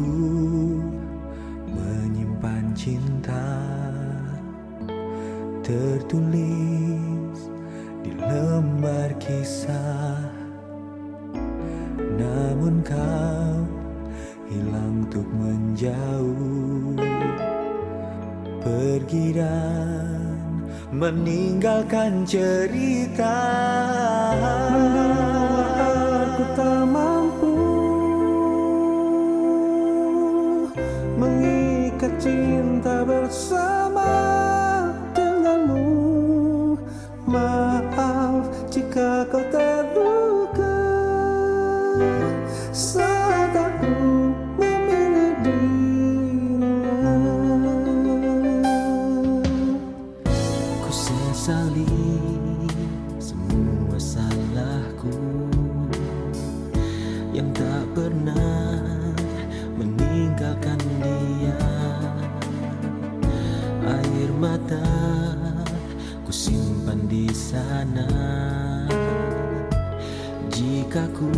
Ku menyimpan cinta tertulis di lembar kisah. Namun kau hilang untuk menjauh. Pergi dan meninggalkan cerita. Mengikat cinta bersama denganmu. Maaf jika kau terluka. Saat aku memilih dirinya Ku sesali semua salahku Yang tak pernah mata ku simpan di sana. Jika ku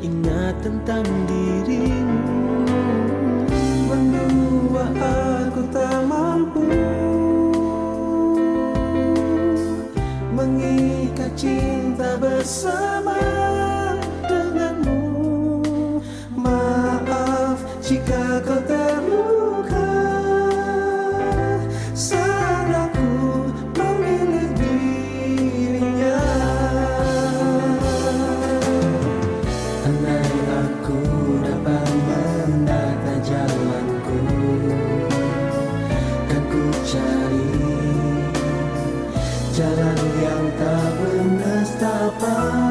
ingat tentang dirimu Berdua aku tak mampu. Mengikat cinta bersama betapa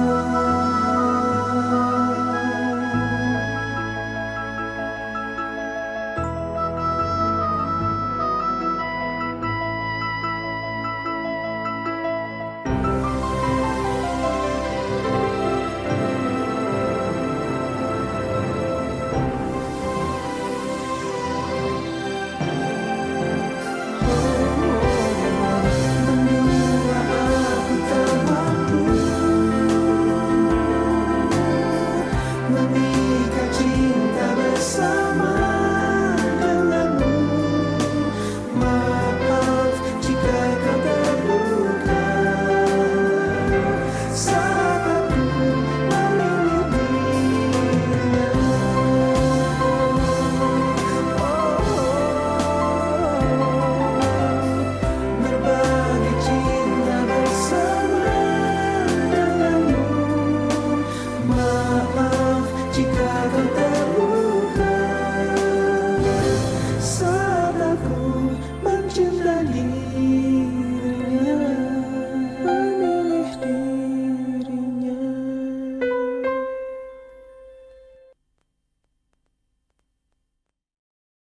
denganmu Maaf jika kau tak